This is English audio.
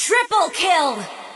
Triple kill!